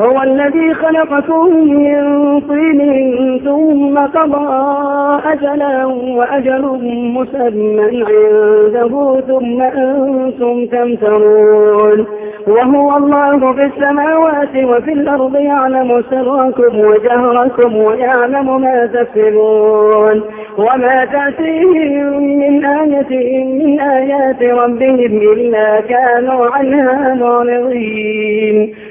هو الذي خلقكم من طين ثم قضى أجلا وأجل مسمى عنده ثم أنتم تمترون. وهو الله في السماوات وفي الأرض يعلم سركم وجهركم ويعلم ما تكسبون. وما تأتيهم من آية من آيات ربهم إلا كانوا عنها معرضين.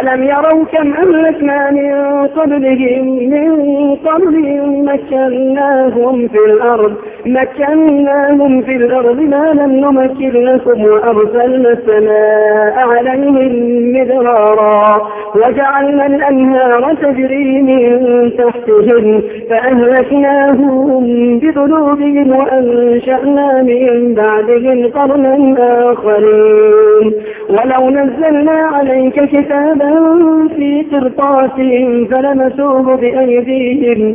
ألم يروا كم أهلكنا من قبلهم من قبل مكناهم في الأرض مكناهم في الأرض ما لم نمكن لكم وأرسلنا السماء عليهم مدرارا وجعلنا الأنهار تجري من تحتهم فأهلكناهم بذنوبهم وأنشأنا من بعدهم قرنا آخرين. ولو نزلنا عليك كتابا في قرطاس فلمسوه بأيديهم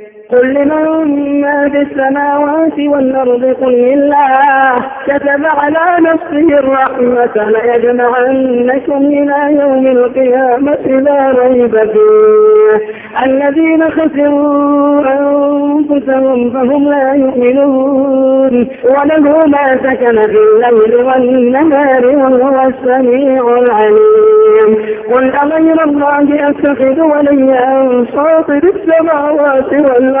قل لمن ما في السماوات والأرض قل لله. كتب على نفسه الرحمة ليجمعنكم إلى يوم القيامة لا ريب فيه. الذين خسروا أنفسهم فهم لا يؤمنون. وله ما سكن في الليل والنهار وهو السميع العليم. قل أغير الله أتخذ وليا فاطر السماوات والأرض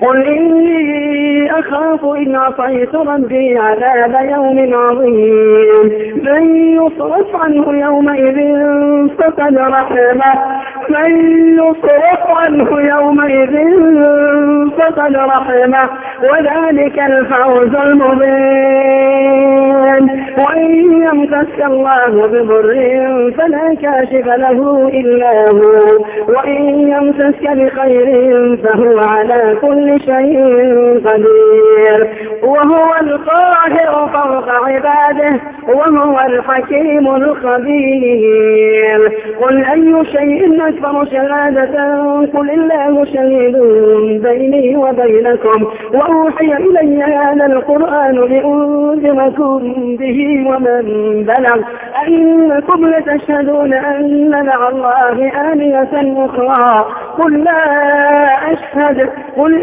قل إني أخاف إن عصيت ربي عذاب يوم عظيم. من يصرف عنه يومئذ فقد رحمه. من يصرف عنه يومئذ فقد رحمه. وذلك الفوز المبين. وإن يمسك الله بضر فلا كاشف له إلا هو. وإن يمسك بخير فهو على كل شيء قدير. وهو القاهر فوق عباده وهو الحكيم الخبير. قل أي شيء أكبر شهادة؟ قل الله شهيد بيني وبينكم. وأوحي إلي هذا القرآن لأنذركم به ومن بلغ. أنكم لتشهدون أن مع الله آلية أخرى. قل لا أشهد. قل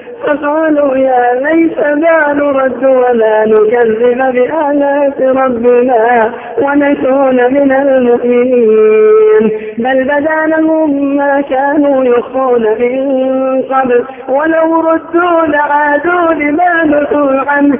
فقالوا يا ليتنا نرد ولا نكذب بآيات ربنا ونكون من المؤمنين. بل بدا لهم ما كانوا يخفون من قبل ولو ردوا لعادوا لما نهوا عنه.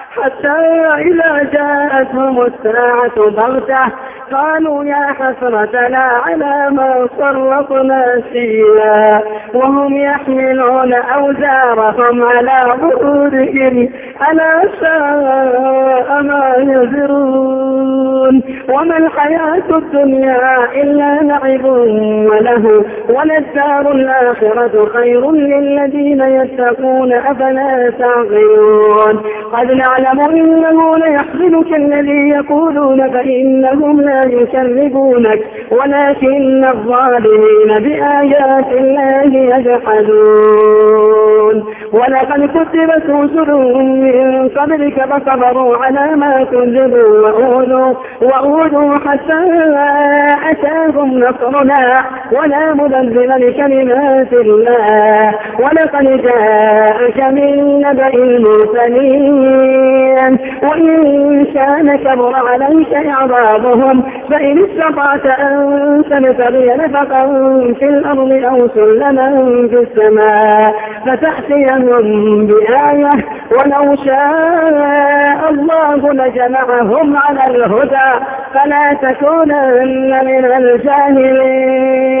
حتى إذا جاءتهم الساعة بغتة قالوا يا حسرتنا على ما صرفنا فيها وهم يحملون أوزارهم على ظهورهم ألا ساء ما يزرون. وما الحياة الدنيا إلا لعب وله وللدار الآخرة خير للذين يتقون أفلا تعقلون. قد نعلم إنه ليحزنك الذي يقولون فإنهم لا يكذبونك ولكن الظالمين بآيات الله يجحدون. ولقد كتبت رسل من قبلك فصبروا على ما كذبوا وأولوا وأولوا حتى أتاهم نصرنا. ولا مبدل لكلمات الله. ولقد جاءك من نبأ المرسلين. وإن كان كبر عليك إعراضهم فإن استطعت أن تبتغي نفقا في الأرض أو سلما في السماء فتأتيهم بآية ولو شاء الله لجمعهم على الهدى فلا تكونن من الجاهلين.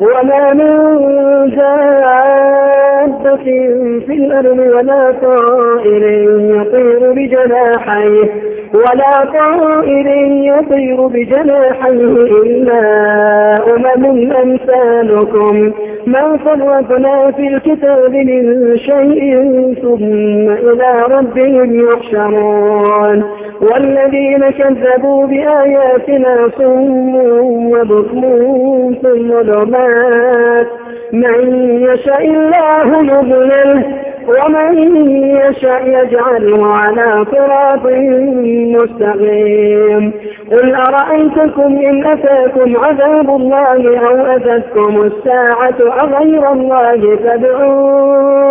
وما من دابة في الأرض ولا طائر يطير بجناحيه ولا طائر يطير بجناحيه إلا أمم أمثالكم ما فرقنا في الكتاب من شيء ثم إلى ربهم يحشرون والذين كذبوا بآياتنا صم وبكم في الظلمات من يشاء الله يضلله ومن يشاء يجعله على صراط مستقيم. قل أرأيتكم إن أتاكم عذاب الله أو أتتكم الساعة أغير الله تدعون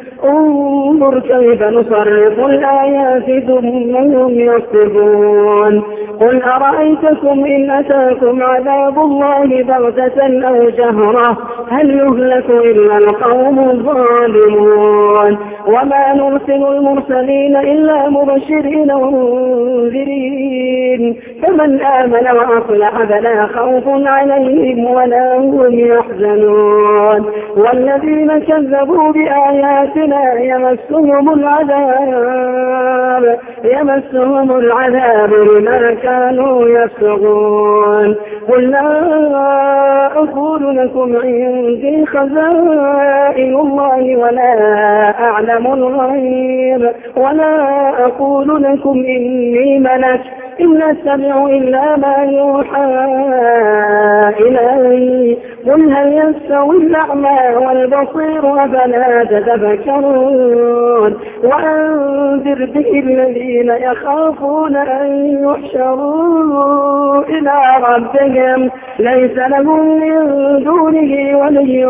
انظر كيف نصرف الآيات ثم هم يصدقون قل أرأيتكم إن أتاكم عذاب الله بغتة أو جهرة؟ هل يهلك إلا القوم الظالمون؟ وما نرسل المرسلين إلا مبشرين ومنذرين. فمن آمن وأصلح فلا خوف عليهم ولا هم يحزنون. والذين كذبوا بآياتنا يمسهم العذاب يمسهم العذاب بما كانوا يفسقون. قل لا أقول لكم عندي خزائن الله ولا أعلم الغيب ولا أقول لكم إني ملك إن أتبع إلا ما يوحى إلي. قل هل يستوي الأعمى والبصير أفلا تتفكرون؟ وأنذر به الذين يخافون أن يحشروا إلى ربهم. ليس لهم من دونه ولي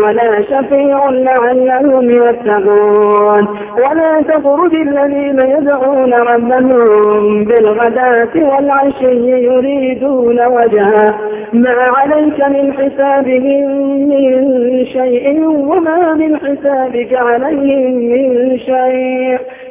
ولا شفيع لعلهم يتقون. ولا تطرد الذين يدعون ربهم بالغداة والعشي يريدون وجهه ما عليك من حسابهم من شيء وما من حسابك عليهم من شيء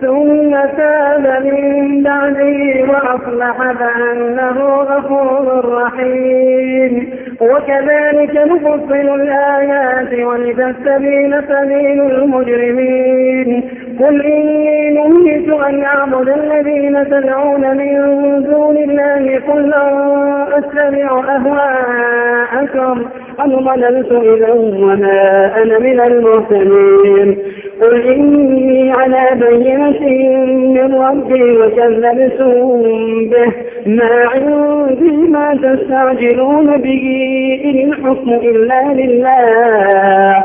ثم تاب من بعده وأصلح فأنه غفور رحيم وكذلك نفصل الآيات ولتستبين سبيل المجرمين قل إني نهيت أن أعبد الذين تدعون من دون الله قل لا أتبع أهواءكم قد ضللت إذا وما أنا من المهتدين قل إني على بينة من ربي وكذبتم به ما عندي ما تستعجلون به إن الحكم إلا لله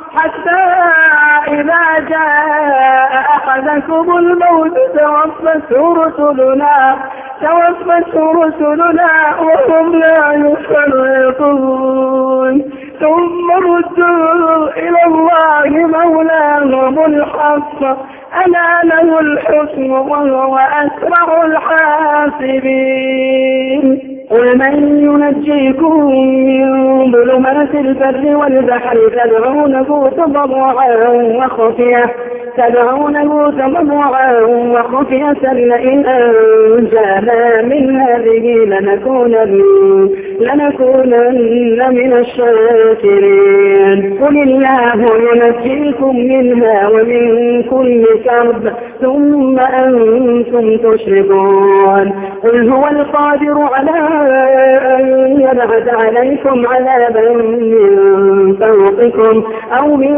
حتى إذا جاء أحدكم الموت توفته رسلنا توفته رسلنا وهم لا يفرقون ثم ردوا إلى الله مولاهم الحق. ألا له الحسن وهو أسرع الحاسبين. قل من ينجيكم من ظلمات البر والبحر؟ تدعونه تضرعا وخفية. تدعونه تضرعا وخفية. لئن أنجانا من هذه لنكونن لنكونن من الشاكرين. قل الله ينجيكم منها ومن كل كرب ثم أنتم تشركون. قل هو القادر على أن يبعث عليكم عذابا من فوقكم أو من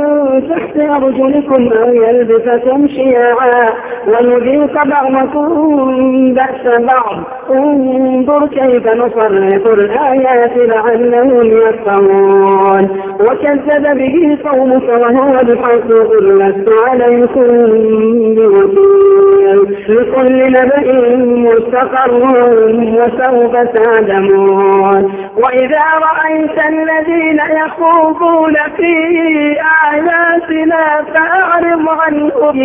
تحت أرجلكم أو يلبسكم شيعا ويذيق بعضكم بأس بعض. انظر كيف نصرف الآيات لعلهم يفقهون. وكذب به قومك وهو الحق قل لست عليكم بوكيل لكل نبأ مستقر وسوف تعلمون. وإذا رأيت الذين يخوضون في آياتنا فأعرض عنهم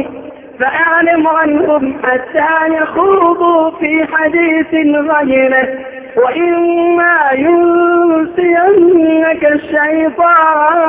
فأعلم عنهم حتى يخوضوا في حديث غيره. وإما ينسينك الشيطان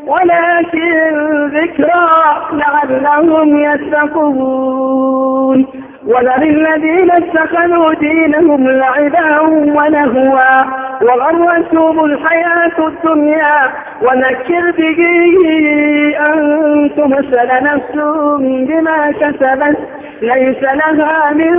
ولكن ذكرى لعلهم يتقون. وذر الذين اتخذوا دينهم لعبا ولهوا وغرتهم الحياة الدنيا وذكر به أن تمثل نفس بما كسبت. ليس لها من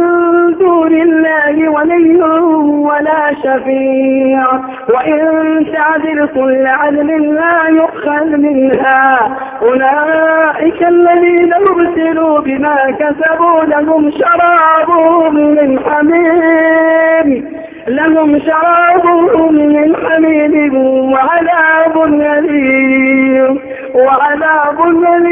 دون الله ولي ولا شفيع. وإن تعدل كل عدل لا يؤخذ منها أولئك الذين ارسلوا بما كسبوا لهم شراب من حميم لهم شراب من حميم وعذاب أليم وعذاب أليم.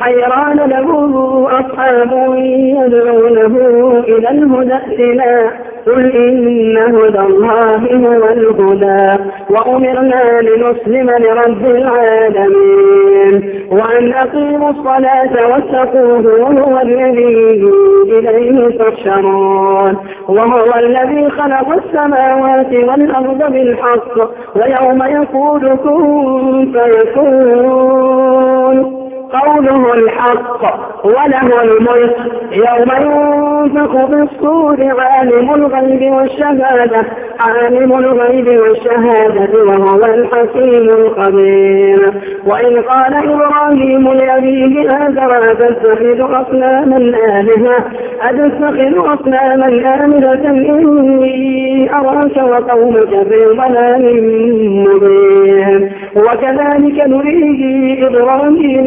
حيران له أصحاب يدعونه إلى الهدى ائتنا قل إن هدى الله هو الهدى وأمرنا لنسلم لرب العالمين وأن أقيموا الصلاة واتقوه وهو الذي إليه تحشرون وهو الذي خلق السماوات والأرض بالحق ويوم يقول كن فيكون قوله الحق وله الملك يوم ينفق في الصور عالم الغيب والشهادة عالم الغيب والشهادة وهو الحكيم الخبير. وإن قال إبراهيم لأبيه آذر أتتخذ أصناما آلهة؟ أتتخذ أصناما آلهة؟ إني أراك وقومك في ضلال مبين. وكذلك نريه إبراهيم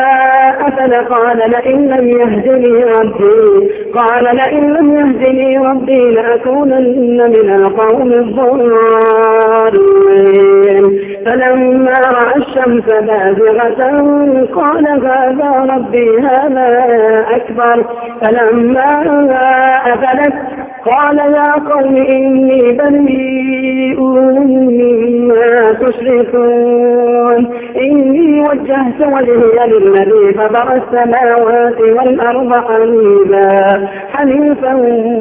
قال لئن لم يهدني ربي قال لئن لم يهدني ربي لأكونن من القوم الضالين. فلما رأى الشمس بازغة قال هذا ربي هذا أكبر. فلما أفلت قال يا قوم إني بريء مما تشركون. وجهت وجهي للذي فطر السماوات والأرض حنيفا حنيفا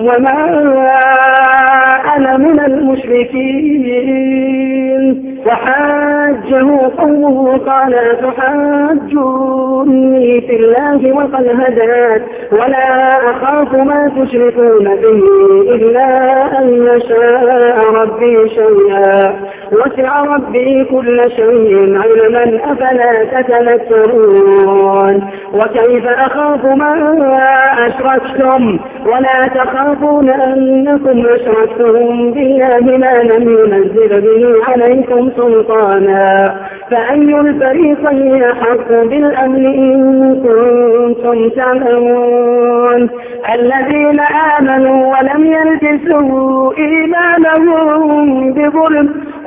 وما أنا من المشركين. وحاجه قومه قال تحاجوني في الله وقد هدات ولا أخاف ما تشركون به إلا أن يشاء ربي شيئا. وسع ربي كل شيء علما أفلا تتذكرون. وكيف أخاف ما أشركتم؟ ولا تخافون أنكم أشركتم بالله ما لم ينزل به عليكم سلطانا. فأي الفريقين أحق بالأمن إن كنتم تعلمون. الذين آمنوا ولم يلبسوا إيمانهم بظلم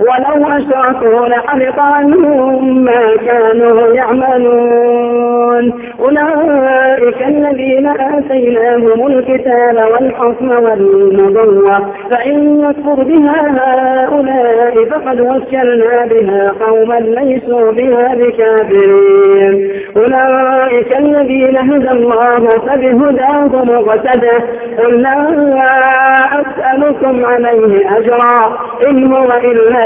ولو أشركوا لحبط عنهم ما كانوا يعملون. أولئك الذين آتيناهم الكتاب والحكم والنبوة فإن يكفر بها هؤلاء فقد وكلنا بها قوما ليسوا بها بكافرين. أولئك الذين هدى الله فبهداه مقتده قل لا أسألكم عليه أجرا إن هو إلا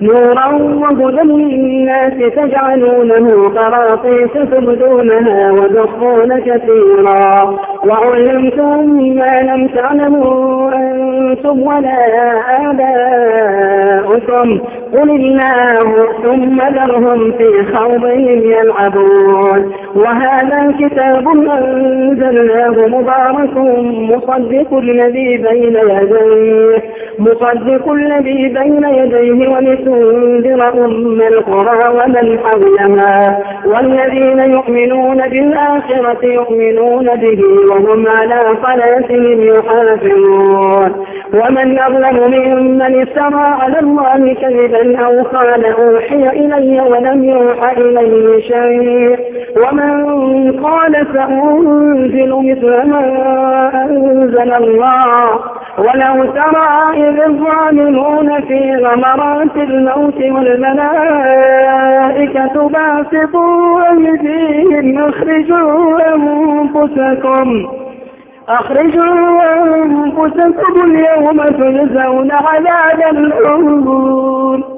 نورا وهدى للناس تجعلونه قراطيس تبدونها وتخفون كثيرا. وعلمتم ما لم تعلموا أنتم ولا آباؤكم. قل الله ثم ذرهم في خوضهم يلعبون. وهذا كتاب أنزلناه مبارك مصدق الذي بين يديه. مصدق الذي بين يديه ولتنذر أم القرى ومن حولها والذين يؤمنون بالآخرة يؤمنون به وهم على صلاتهم يحافظون. ومن أظلم ممن افترى على الله كذبا أو قال أوحي إلي ولم يوحى إليه شيء. ومن قال سأنزل مثل ما أنزل الله ولو ترى إذ الظالمون في غمرات الموت والملائكة باسطوا أيديهم أخرجوا أنفسكم أخرجوا أنفسكم اليوم تجزون عذاب الحور.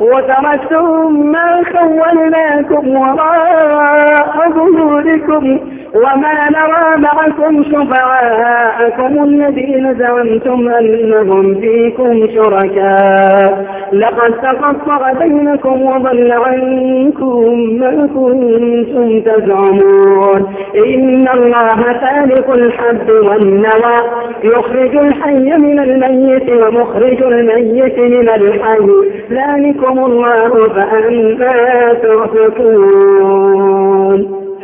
وتركتم ما خولناكم وراء ظهوركم وما نرى معكم شفعاءكم الذين زعمتم أنهم فيكم شركاء. لقد تقطع بينكم وضل عنكم ما كنتم تزعمون. إن الله خالق الحب والنوى يخرج الحي من الميت ومخرج الميت من الحي. ذلكم الله فأنا تؤفكون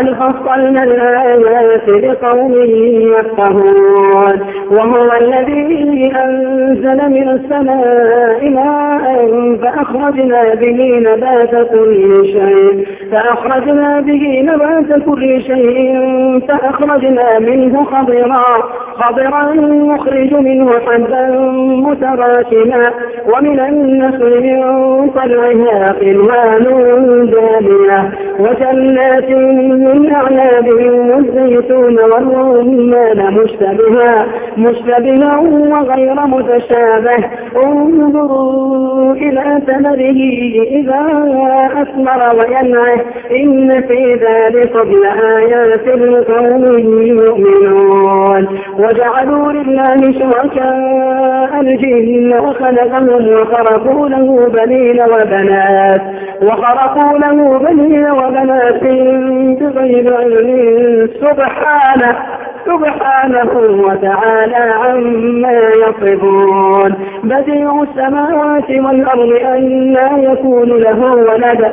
قد فصلنا الآيات لقوم يفقهون وهو الذي أنزل من السماء ماء فأخرجنا به نبات كل شيء فأخرجنا به نبات كل شيء فأخرجنا منه خضرا خضرا نخرج منه حبا متراكما ومن النخل من طلعها قنوان دانية وجنات من أعناب والزيتون والرمان مشتبها مشتبها وغير متشابه. انظروا إلى ثمره إذا أثمر وينعه إن في ذلك لآيات لقوم يؤمنون. وجعلوا لله شركاء الجن وخلقهم وخرقوا له بنين وبنات وخرقوا له بنين وبنات علم سبحانه سبحانه وتعالى عما يصفون. بديع السماوات والأرض أنا يكون له ولد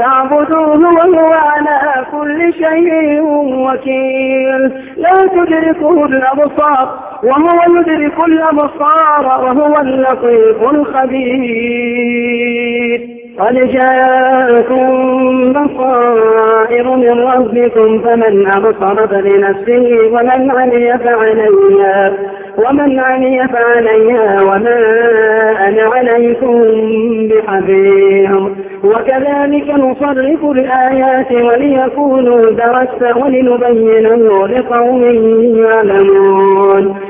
فاعبدوه وهو على كل شيء وكيل. لا تدركه الأبصار وهو يدرك الأبصار وهو اللطيف الخبير. قد جاءكم بصائر من ربكم فمن أبصر فلنفسه ومن عمي فعليها ومن عمي فعليها وما أنا عليكم بحفيظ. وكذلك نصرف الآيات وليكونوا درست ولنبينه لقوم يعلمون.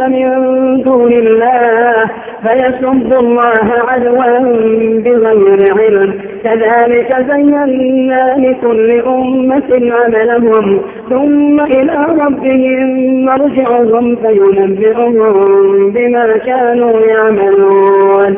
من دون الله فيسبوا الله عدوا بغير علم. كذلك زينا لكل أمة عملهم. ثم إلى ربهم مرجعهم فينبئهم بما كانوا يعملون.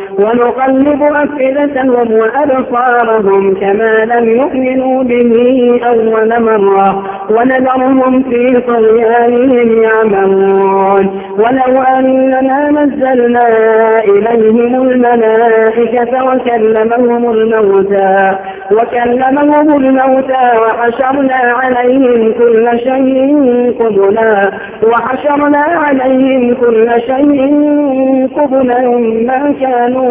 ونقلب أفئدتهم وأبصارهم كما لم يؤمنوا به أول مرة. ونذرهم في طغيانهم يعملون ولو أننا نزلنا إليهم الملائكة وكلمهم الموتى وكلمهم الموتى وحشرنا عليهم كل شيء قبلا وحشرنا عليهم كل شيء قبلا ما كانوا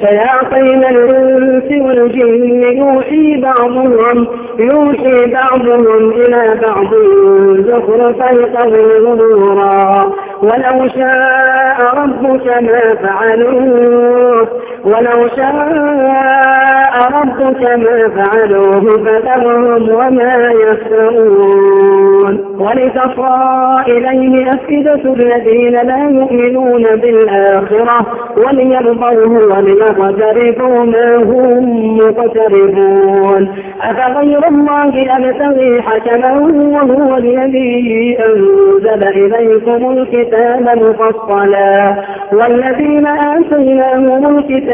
شياطين الإنس والجن يوحي بعضهم يوحي بعضهم إلى بعض زخرف القول غرورا ولو شاء ربك ما فعلوه ولو شاء ربك ما فعلوه فذرهم وما يفترون. ولتصى إليه أفئدة الذين لا يؤمنون بالآخرة وليرضوه وليقترفوا ما هم مقترفون. أفغير الله أبتغي حكما وهو الذي أنزل إليكم الكتاب مفصلا. والذين آتيناهم الكتاب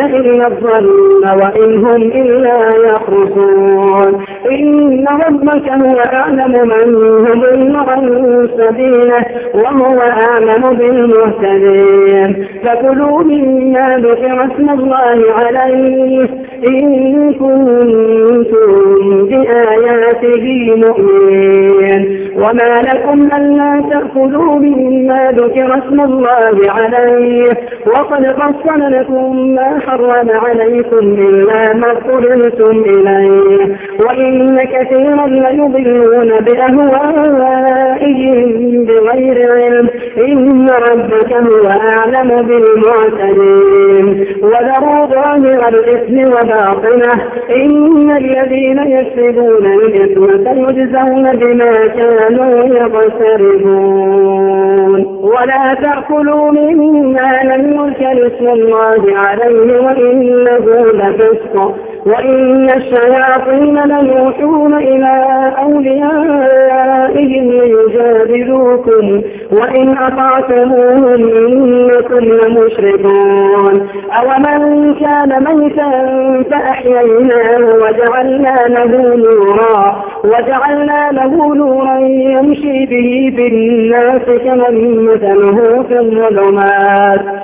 إلا الظن وإن هم إلا يخرصون. إن ربك هو أعلم من يضل عن سبيله وهو أعلم بالمهتدين. فكلوا مما ذكر اسم الله عليه. إن كنتم بآياته مؤمنين. وما لكم ألا تأكلوا مما ذكر اسم الله عليه. وقد فصل لكم ما حرم عليكم إلا ما اضطررتم إليه وإن كثيرا ليضلون بأهوائهم بغير علم إن ربك هو أعلم بالمعتدين وذروا ظاهر الإثم وباطنه إن الذين يكسبون الإثم سيجزون بما كانوا يقترفون ولا تأكلوا مما لم يذكر اسم الله عليه وإنه لفسق. وإن الشياطين ليوحون إلى أوليائهم ليجادلوكم. وإن أطعتموهم إنكم لمشركون. أومن كان ميتا فأحييناه وجعلنا له نورا. وجعلنا له نورا يمشي به في الناس كمن مثله في الظلمات.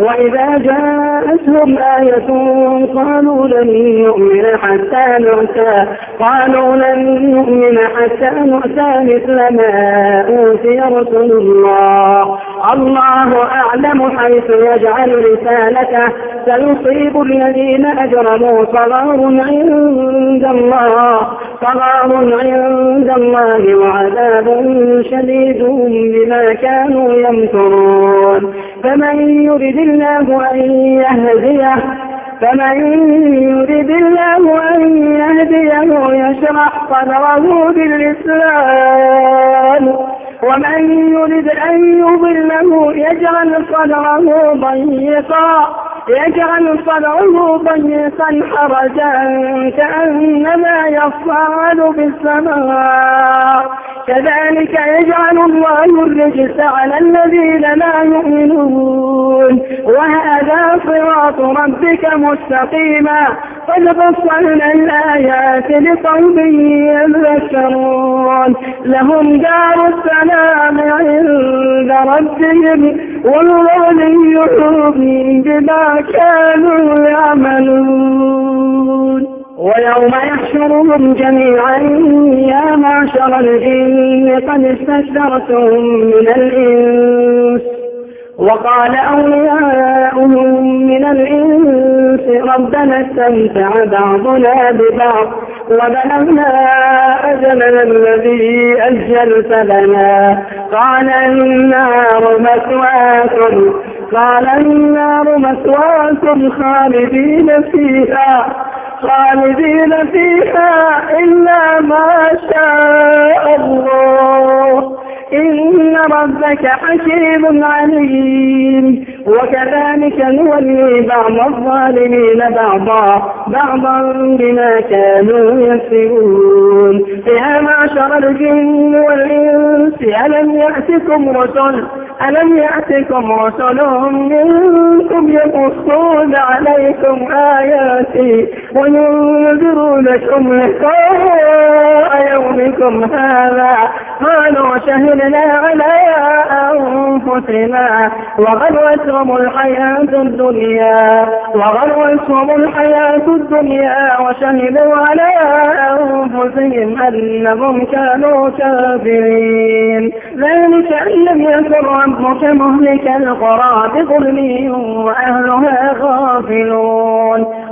وإذا جاءتهم آية قالوا لن نؤمن حتى نؤتى. قالوا لن نؤمن حتى نؤتى مثل ما أوتي رسل الله. الله أعلم حيث يجعل رسالته. سيصيب الذين أجرموا صغار عند الله. صغار عند الله وعذاب شديد بما كانوا يمكرون. فمن يرد الله أن يهديه. فمن يرد الله أن يهديه يشرح صدره بالإسلام. ومن يرد أن يضله يجعل صدره ضيقا يجعل صدره ضيقا حرجا كأنما يصعد في السماء. كذلك يجعل الله الرجس على الذين لا يؤمنون. وهذا صراط ربك مستقيما. قد فصلنا الآيات لقوم يذكرون. لهم دار السلام عند ربهم والولي بما كانوا يعملون. ويوم يحشرهم جميعا يا معشر الجن قد استكثرتم من الإنس. وقال أولياؤهم من الإنس ربنا استمتع بعضنا ببعض. وبلغنا أجلنا الذي أجلت لنا قال النار مثواكم. قال النار مثواكم خالدين فيها. خالدين فيها إلا ما شاء الله. إن ربك حكيم عليم. وكذلك نولي بعض الظالمين بعضا بعضا بما كانوا يكسبون. يا معشر الجن والإنس. ألم يأتكم رسل ألم يأتكم رسل منكم يقصون عليكم آياتي؟ وينذرونكم لقاء يومكم هذا قالوا شهدنا على أنفسنا وغرتهم الحياة الدنيا وغرتهم الحياة الدنيا وشهدوا على أنفسهم أنهم كانوا كافرين. ذلك أن لم يكن ربك مهلك القرى بظلم وأهلها غافلون.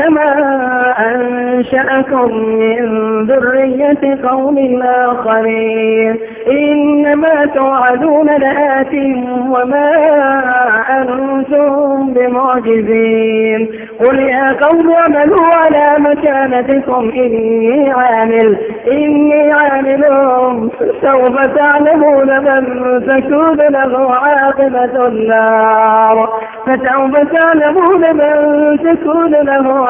كما أنشأكم من ذرية قوم آخرين. إنما توعدون لآت وما أنتم بمعجزين. قل يا قوم اعملوا على مكانتكم إني عامل إني عامل. سوف تعلمون من تكون له عاقبة النار. فسوف تعلمون من تكون له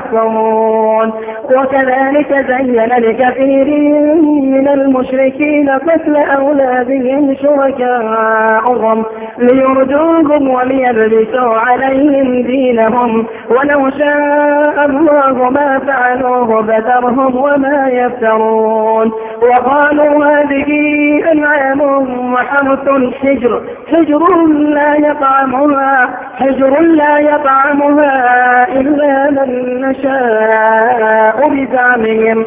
يحكمون. وكذلك زين لكثير من المشركين قتل أولادهم شركاءهم ليرجوهم وليلبسوا عليهم دينهم. ولو شاء الله ما فعلوه فذرهم وما يفترون. وقالوا هذه أنعام وحرث حجر. حجر لا يطعمها حجر لا يطعمها إلا من نشاء بزعمهم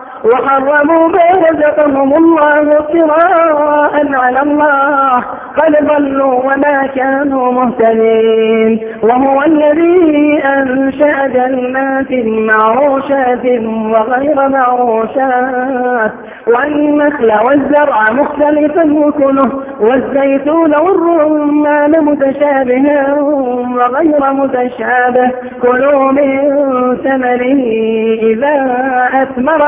وحرموا ما رزقهم الله افتراء على الله. قد ضلوا وما كانوا مهتدين. وهو الذي أنشأ جنات معروشات وغير معروشات. والنخل والزرع مختلفا وكله والزيتون والرمان متشابها وغير متشابه. كلوا من ثمره إذا أثمر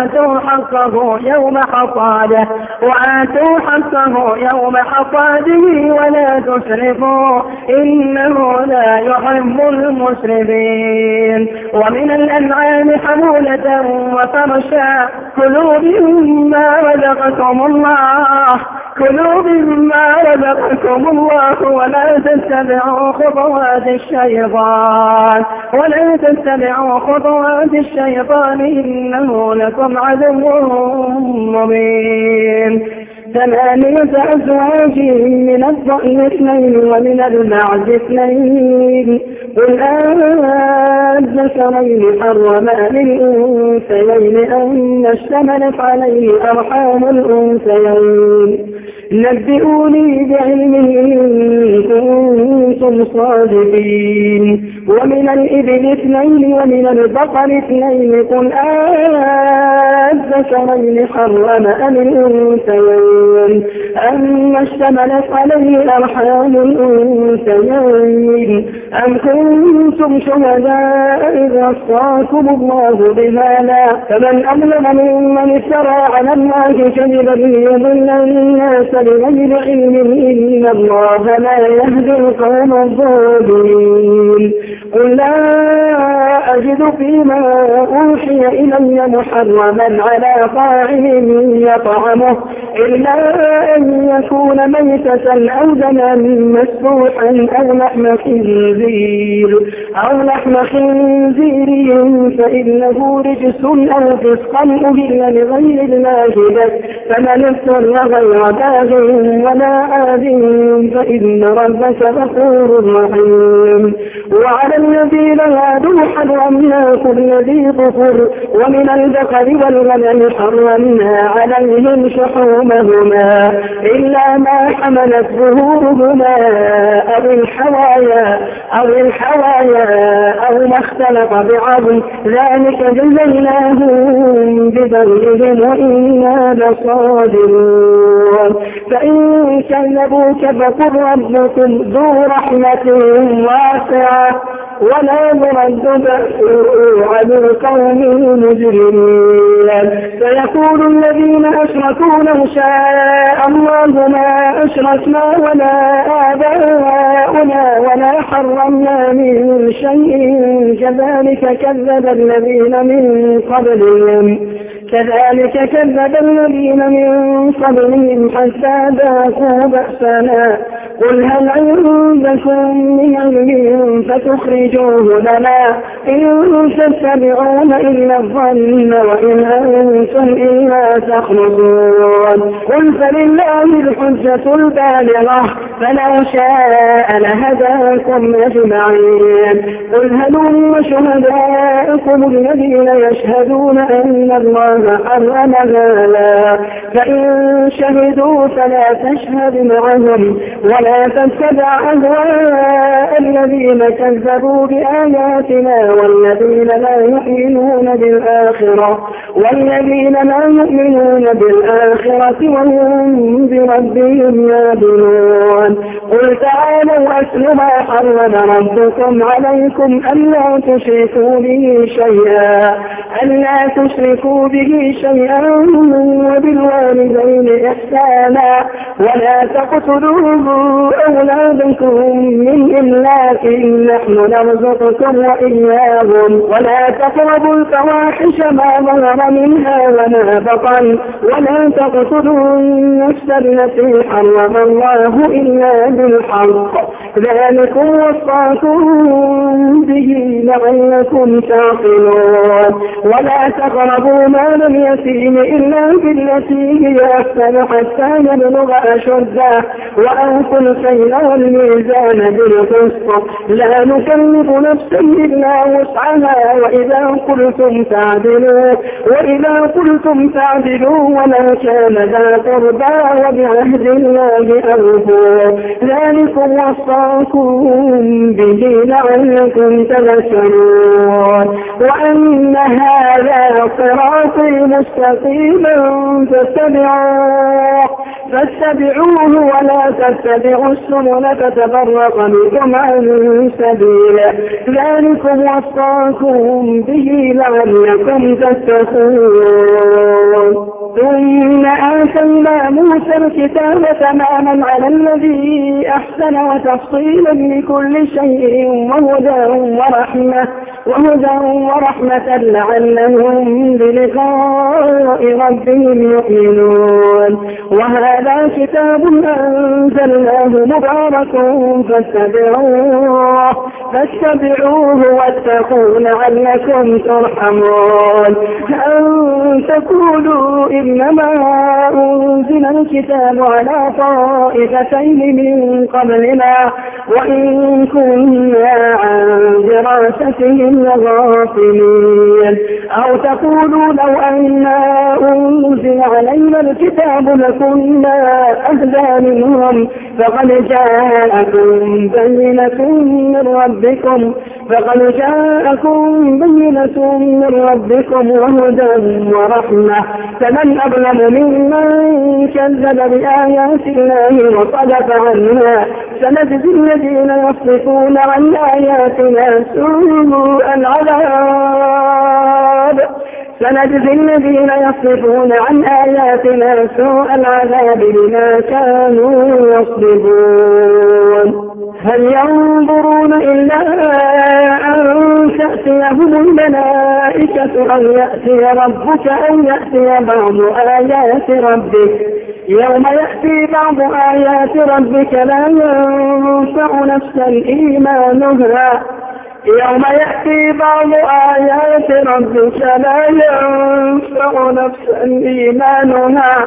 وآتوا حقه يوم حصاده. وآتوا حقه يوم حصاده ولا تسرفوا إنه لا يحب المسرفين ومن الأنعام حمولة وفرشا. كلوا مما رزقكم الله. كلوا مما رزقكم الله ولا تتبعوا خطوات الشيطان. ولا تتبعوا خطوات الشيطان إنه لكم عدو مبين. ثمانية أزواج من الضأن اثنين ومن المعز اثنين. قل أذكرين حرمان الأنثيين أن اشتملت عليه أرحام الأنثيين. نبئوني بعلمه إن كنتم صادقين. ومن الإبل اثنين ومن البقر اثنين قل أذكرين حرم أم الأنثيين؟ أما اشتملت عليه أرحام الأنثيين؟ أم كنتم شهداء إذا أصاكم الله بهذا؟ فمن أظلم ممن افترى على الله كذبا ليضل الناس بغير علم إن الله لا يهدي القوم الظالمين. قل لا أجد فيما أوحي إلي محرما على طاعم يطعمه إلا أن يكون ميتة أو دما مسفوحا أو لحم خنزير أو لحم خنزير فإنه رجس أو فسقا أهل لغير الله به فمن اضطر غير باغ ولا عاد فإن ربك غفور رحيم. وعلى الذين هادوا حرمنا كل ذي ظفر ومن البقر والغنم حرمنا عليهم شحومهما إلا ما حملت ظهورهما أو الحوايا أو الحوايا أو ما اختلط بعظم ذلك جزيناهم ببغيهم وإنا لصادرون فإن كذبوك فقل ربكم ذو رحمة واسعة. ولا يرد بأسه عن القوم المجرمين. فيقول الذين أشركوا لو شاء الله ما أشركنا ولا آباؤنا ولا حرمنا من شيء. كذلك كذب الذين من قبلهم. كذلك كذب الذين من قبلهم حتى ذاقوا بأسنا. قل هل عندكم من علم فتخرجوه لنا إن تتبعون إلا الظن وإن أنتم إلا تخرجون. قل فلله الحجة البالغة فلو شاء لهداكم أجمعين. قل هلم شهداءكم الذين يشهدون أن الله حرم هذا فإن شهدوا فلا تشهد معهم ولا ولا تتبع أهواء الذين كذبوا بآياتنا والذين لا يؤمنون بالآخرة والذين لا يؤمنون بالآخرة وهم بربهم يابنون قل تعالوا أسل ما حرم ربكم عليكم ألا تشركوا به شيئا. ألا تشركوا به شيئا وبالوالدين إحسانا. ولا تقتلوا أولادكم من إملاك نحن نرزقكم وإياهم. ولا تقربوا الفواحش ما ظهر منها وما بطن. ولا تقتلوا النفس التي حرم الله إلا بالحق. ذلكم وصاكم به لعلكم تعقلون. ولا تقربوا مال اليتيم إلا بالتي هي أحسن حتى يبلغ أشده. وأوفوا الخيل والميزان بالقسط. لا نكلف نفسا إلا وسعها. وإذا قلتم تعدلوا وإذا قلتم تعدلوا ولا كان ذا قربى وبعهد الله أوفوا. ذلكم وصاكم به لعلكم تذكرون. وأن هذا صراطي مستقيما فاتبعوه. فاتبعوه ولا تتبعوا السبل فتفرق بكم عن سبيله. ذلكم وصاكم به لعلكم تتقون. ثم آتينا موسى الكتاب تماما على الذي أحسن وتفصيلا لكل شيء وهدى ورحمة. وهدى ورحمة لعلهم بلقاء ربهم يؤمنون. وهذا كتاب أنزلناه مبارك فاتبعوه فاتبعوه واتقوا لعلكم ترحمون. أن تقولوا إنما أنزل الكتاب على طائفتين من قبلنا وإن كنا عن دراستهم لغافلين أو تقولوا لو أنا أنزل علينا الكتاب لكنا أهدى منهم فقد جاءكم بينة من ربكم فقد جاءكم بينة من ربكم وهدى ورحمة. فمن أظلم ممن كذب بآيات الله وصدف عنها سنجزي الذين يصدفون عن آياتنا سوء العذاب. سنجزي الذين يصدفون عن آياتنا سوء العذاب بما كانوا يصدفون هل ينظرون إلا أن تأتيهم الملائكة أو يأتي ربك أو يأتي بعض آيات ربك؟ يوم يأتي بعض آيات ربك لا ينفع نفسا إيمانها يوم يأتي بعض آيات ربك لا ينفع نفسا إيمانها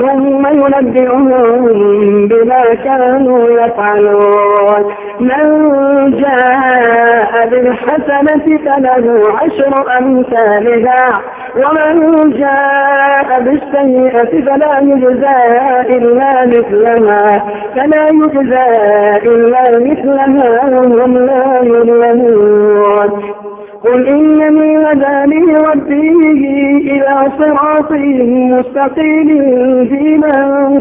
ثم ينبئهم بما كانوا يفعلون. من جاء بالحسنة فله عشر أمثالها ومن جاء بالسيئة فلا يجزى إلا مثلها فلا يجزى إلا مثلها وهم لا يظلمون. قل إنني هداني ربي إلى صراط مستقيم دينا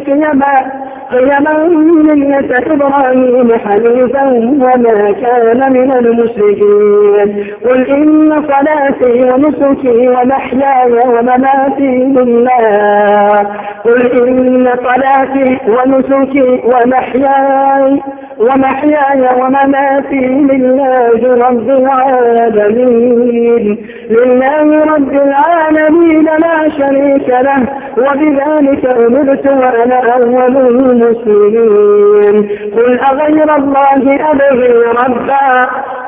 قيما قيما ملة إبراهيم حنيفا وما كان من المشركين. قل إن صلاتي ونسكي ومحياي ومماتي لله. قل إن صلاتي ونسكي ومحياي ومحياي ومماتي لله رب العالمين. لله رب العالمين لا شريك له وبذلك أمرت وأنا أول المسلمين. قل أغير الله أبغي ربا